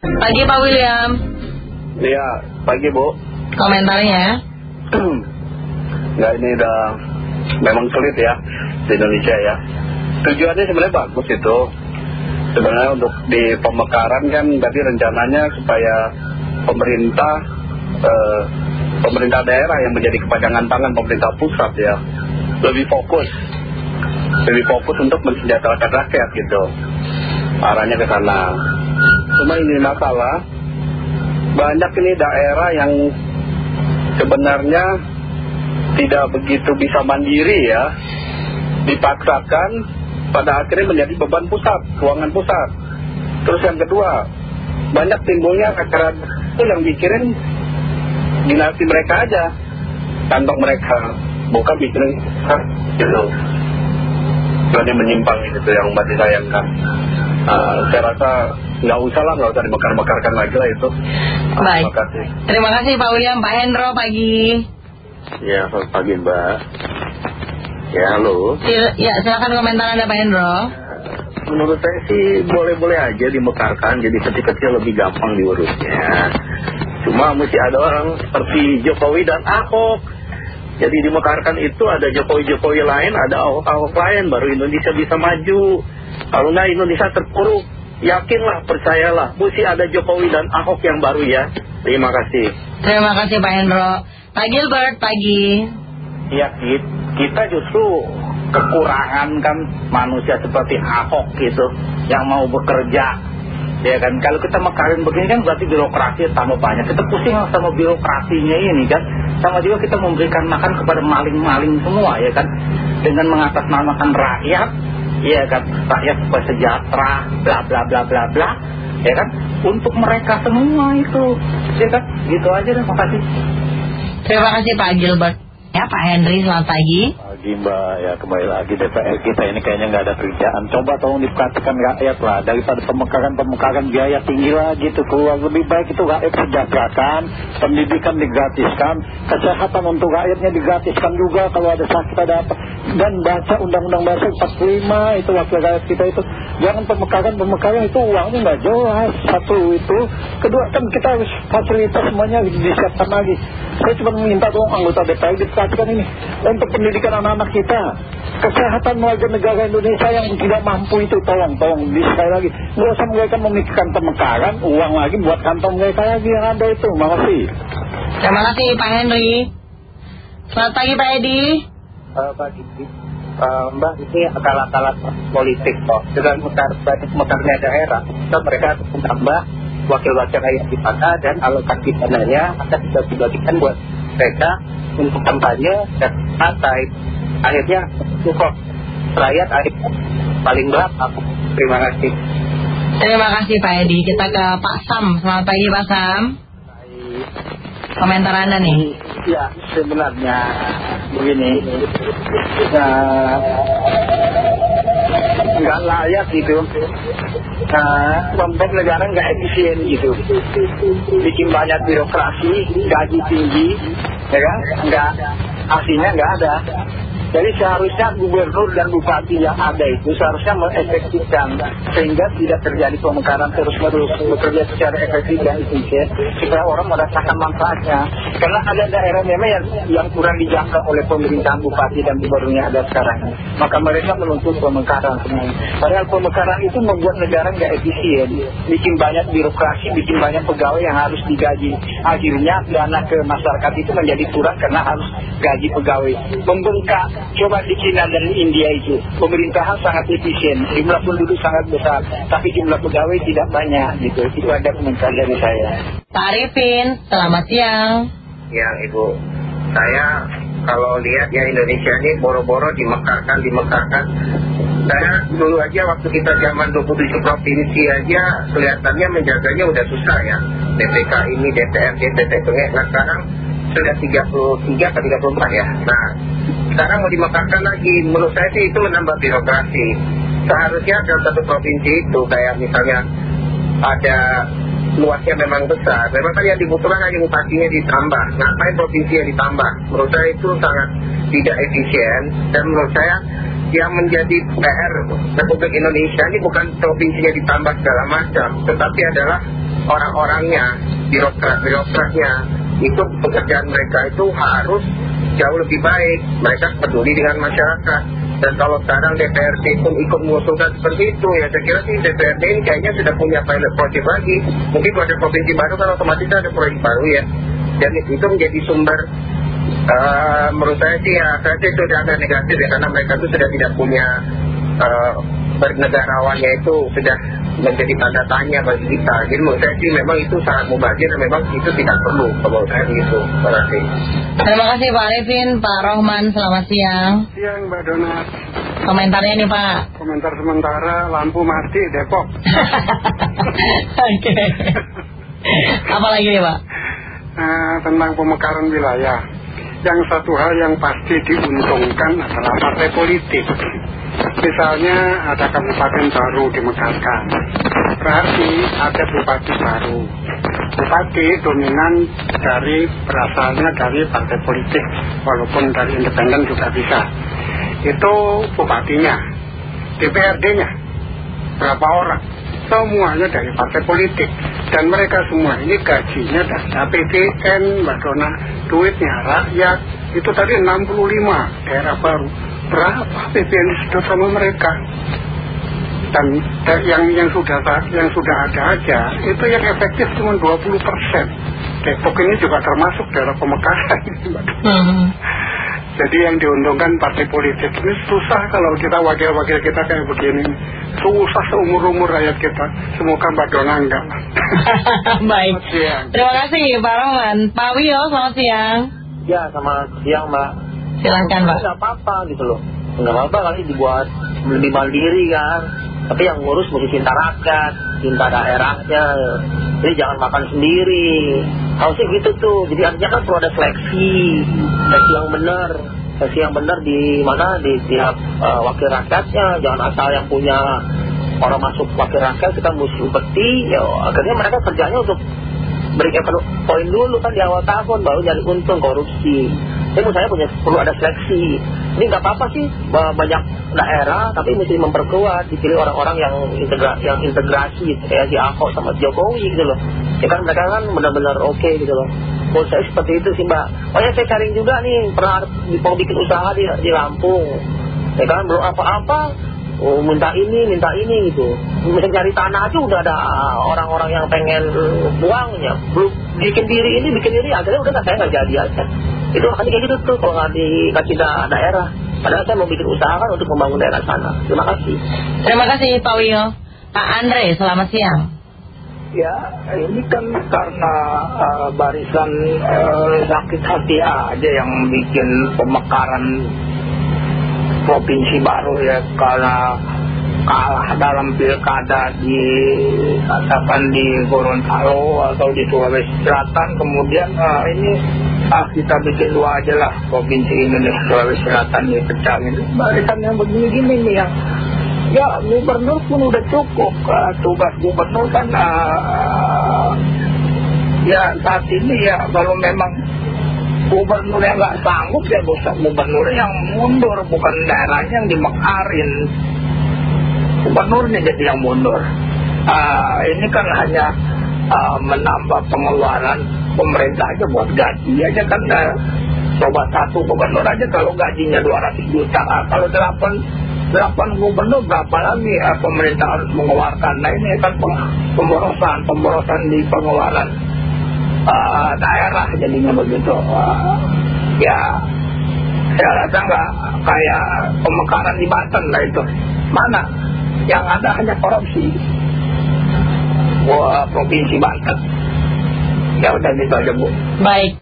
Pagi Pak William. Iya, pagi Bu. Komentarnya? Nggak ini udah memang sulit ya di Indonesia ya. Tujuannya sebenarnya bagus itu. Sebenarnya untuk di pemekaran kan tadi rencananya supaya pemerintah eh, pemerintah daerah yang menjadi kepanjangan tangan pemerintah pusat ya lebih fokus lebih fokus untuk mensejahterakan rakyat gitu arahnya ke sana cuma ini masalah. Banyak ini daerah yang sebenarnya tidak begitu bisa mandiri ya. Dipaksakan pada akhirnya menjadi beban pusat keuangan pusat. Terus yang kedua banyak timbulnya kekerasan itu yang mikirin dinasti mereka aja kantong mereka. Bukan mikirin gitu. Berarti menyimpang itu yang mbak disayangkan uh, saya rasa nggak usah lah nggak usah dibakar-bakarkan lagi lah itu Baik. terima kasih Terima kasih Pak William. Pak Hendro pagi. Ya, selamat pagi Mbak. Ya, halo. Sil- ya, silakan komentar Anda Pak Hendro. Menurut saya sih boleh-boleh aja dimekarkan, jadi kecil-kecil lebih gampang diurusnya. Cuma mesti ada orang seperti Jokowi dan Ahok. Jadi dimekarkan itu ada Jokowi-Jokowi lain, ada Ahok-Ahok lain, baru Indonesia bisa maju. Kalau nggak Indonesia terpuruk, yakinlah, percayalah, mesti ada Jokowi dan Ahok yang baru ya. Terima kasih. Terima kasih Pak Hendro. Pak Gilbert pagi. Ya ki- kita justru kekurangan kan manusia seperti Ahok gitu yang mau bekerja ya kan kalau kita mekarin begini kan berarti birokrasi tambah banyak. Kita pusing sama birokrasinya ini kan. Sama juga kita memberikan makan kepada maling-maling semua ya kan. Dengan mengatasnamakan rakyat ya kan. Rakyat supaya sejahtera bla bla bla bla bla ya kan. Untuk mereka semua itu ya kan. Gitu aja deh makasih. Terima kasih Pak Gilbert. Ya Pak Henry selamat pagi. Pagi Mbak, ya kembali lagi DPR kita ini kayaknya nggak ada kerjaan. Coba tolong diperhatikan rakyat lah. Daripada pemekaran-pemekaran biaya tinggi lagi tuh keluar. Lebih baik itu rakyat sejahterakan, pendidikan digratiskan, kesehatan untuk rakyatnya digratiskan juga kalau ada sakit ada apa. Dan baca Undang-Undang Dasar 45 itu wakil rakyat kita itu. Jangan pemekaran-pemekaran itu uangnya nggak jelas. Satu itu. Kedua kan kita harus fasilitas semuanya disiapkan lagi. Saya cuma minta dong anggota DPR diperhatikan ini. Untuk pendidikan anak-anak kita. Kesehatan warga negara Indonesia yang tidak mampu itu tolong, tolong. Di sekali lagi. Nggak usah mereka memikirkan pemekaran, uang lagi buat kantong mereka lagi yang ada itu. Makasih. Terima kasih Pak Henry. Selamat pagi Pak Edi. Eh, bagi eh, Mbak ini akal-akalan politik kok dengan mekar banyak mekarnya daerah kita mereka harus menambah wakil-wakil rakyat di sana dan alokasi dananya akan bisa dibagikan buat mereka untuk kampanye dan partai akhirnya cukup rakyat akhirnya paling belakang terima kasih Terima kasih Pak Edi. Kita ke Pak Sam. Selamat pagi Pak Sam. Komentar Anda nih. Ya sebenarnya begini. Nah, nggak layak gitu. Nah, negara nggak efisien gitu. Bikin banyak birokrasi gaji tinggi ya kan? Nggak hasilnya nggak ada. Jadi seharusnya gubernur dan bupati yang ada itu seharusnya mengefektifkan sehingga tidak terjadi pemekaran terus-menerus bekerja secara efektif dan efisien supaya orang merasakan manfaatnya. Karena ada daerah memang yang, yang kurang dijangkau oleh pemerintahan bupati dan gubernur yang ada sekarang. Maka mereka menuntut pemekaran semuanya. Padahal pemekaran itu membuat negara nggak efisien, bikin banyak birokrasi, bikin banyak pegawai yang harus digaji. Akhirnya dana ke masyarakat itu menjadi kurang karena harus gaji pegawai. Membengkak coba di China dan India itu pemerintahan sangat efisien jumlah penduduk sangat besar tapi jumlah pegawai tidak banyak gitu itu ada komentar dari saya Pak Arifin, selamat siang. Ya Ibu, saya kalau lihat ya Indonesia ini boro-boro dimekarkan, dimekarkan. Saya dulu aja waktu kita zaman 27 provinsi aja kelihatannya menjaganya udah susah ya. DPK ini, DPRD, DPP, nah sekarang sudah 33 atau 34 ya. Nah, sekarang mau dimekarkan lagi. Menurut saya sih itu menambah birokrasi. Seharusnya dalam satu provinsi itu kayak misalnya ada luasnya memang besar. Memang kan yang dibutuhkan hanya bupatinya ditambah. Ngapain provinsi yang ditambah? Menurut saya itu sangat tidak efisien. Dan menurut saya yang menjadi PR Republik Indonesia ini bukan provinsinya ditambah segala macam, tetapi adalah orang-orangnya, birokrat-birokratnya. Itu pekerjaan mereka itu harus jauh lebih baik. Mereka peduli dengan masyarakat. Dan kalau sekarang DPRD pun ikut mengusulkan seperti itu, ya saya kira sih DPRD ini kayaknya sudah punya pilot project lagi. Mungkin kalau ada provinsi baru kan otomatis ada proyek baru ya. Dan itu menjadi sumber uh, menurut saya sih ya, saya sih sudah ada negatif ya, karena mereka itu sudah tidak punya uh, bernegarawannya itu sudah menjadi tanda tanya bagi kita. Jadi menurut saya sih memang itu sangat mubazir dan memang itu tidak perlu kalau saya begitu. Terima kasih. Terima kasih Pak Arifin, Pak Rohman, selamat siang. Siang Mbak Donat. Komentarnya nih Pak. Komentar sementara lampu mati Depok. Oke. Apa lagi nih Pak? Nah, tentang pemekaran wilayah. Yang satu hal yang pasti diuntungkan adalah partai politik. Misalnya ada kabupaten baru dimekarkan. Berarti ada bupati baru. Bupati dominan dari berasalnya dari partai politik. Walaupun dari independen juga bisa. Itu bupatinya. DPRD-nya. Berapa orang? Semuanya dari partai politik. Dan mereka semua ini gajinya dari APBN, Mbak Dona. Duitnya rakyat. Itu tadi 65 daerah baru berapa APBN sudah sama mereka? Dan yang yang sudah yang sudah ada aja itu yang efektif cuma 20 persen. Depok ini juga termasuk daerah pemekaran. Hmm. jadi yang diuntungkan partai politik ini susah kalau kita wakil-wakil kita kayak begini. Susah seumur-umur rakyat kita. Semoga Mbak Dona enggak. Baik. Terima kasih Pak Roman. Pak Wio selamat siang. Ya selamat siang Mbak Silahkan Pak. Nggak apa-apa gitu loh. Nggak apa-apa kali dibuat lebih mandiri kan. Tapi yang ngurus mesti cinta rakyat, cinta daerahnya. Jadi jangan makan sendiri. Harusnya gitu tuh. Jadi artinya kan perlu ada seleksi. Seleksi yang benar. Seleksi yang benar di mana? Di tiap uh, wakil rakyatnya. Jangan asal yang punya orang masuk wakil rakyat kita mesti upeti. Ya, akhirnya mereka kerjanya untuk berikan poin dulu kan di awal tahun baru jadi untung korupsi. Jadi menurut saya punya, perlu ada seleksi. Ini nggak apa-apa sih banyak daerah, tapi mesti memperkuat dipilih orang-orang yang integra, yang integrasi kayak si Ahok sama Jokowi gitu loh. Ya kan mereka kan benar-benar oke okay, gitu loh. Menurut saya seperti itu sih mbak. Oh ya saya cari juga nih pernah mau bikin usaha di, di Lampung. Ya kan belum apa-apa oh, minta ini, minta ini gitu. Misalnya cari tanah aja udah ada orang-orang yang pengen buangnya. Belum bikin diri ini, bikin diri, akhirnya udah saya nggak jadi aja. Itu makanya kayak gitu tuh kalau nggak dikasih daerah. Padahal saya mau bikin usaha kan untuk membangun daerah sana. Terima kasih. Terima kasih Pak Wio. Pak Andre, selamat siang. Ya, ini kan karena uh, barisan uh, sakit hati aja yang bikin pemekaran provinsi baru ya karena kalah dalam pilkada di katakan di Gorontalo atau di Sulawesi Selatan. Kemudian uh, ini ah kita bikin dua aja lah provinsi ini nih Sulawesi Selatan ya pecah ini. Barisan yang begini-gini nih yang ya gubernur pun udah cukup. Uh, tugas gubernur kan uh, ya saat ini ya kalau memang gubernur yang nggak sanggup ya gubernur yang mundur bukan daerahnya yang dimekarin gubernurnya jadi yang mundur. Uh, ini kan hanya uh, menambah pengeluaran pemerintah aja buat gaji aja kan uh, coba satu gubernur aja kalau gajinya 200 juta uh, kalau delapan delapan gubernur berapa lagi uh, pemerintah harus mengeluarkan? Nah ini kan pemborosan pemborosan di pengeluaran daerah jadinya begitu. Ya saya rasa nggak kayak pemekaran di Banten lah itu. Mana yang ada hanya korupsi. Wah, provinsi Banten. Ya udah gitu aja bu. Baik